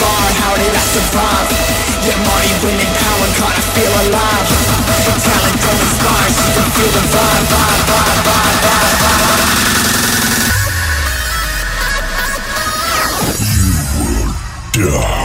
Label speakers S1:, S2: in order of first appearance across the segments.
S1: far, how did I survive? Yeah, money, winning power, God, I feel alive. The Talent growing scars, you can feel the vibe, vibe, vibe, vibe, vibe, vibe. You will die.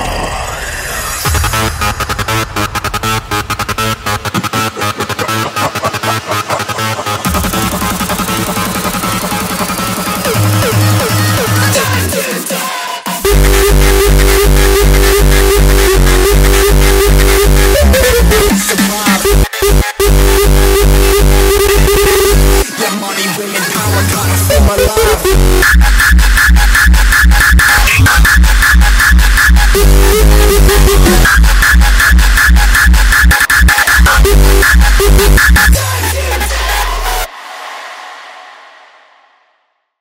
S1: my life.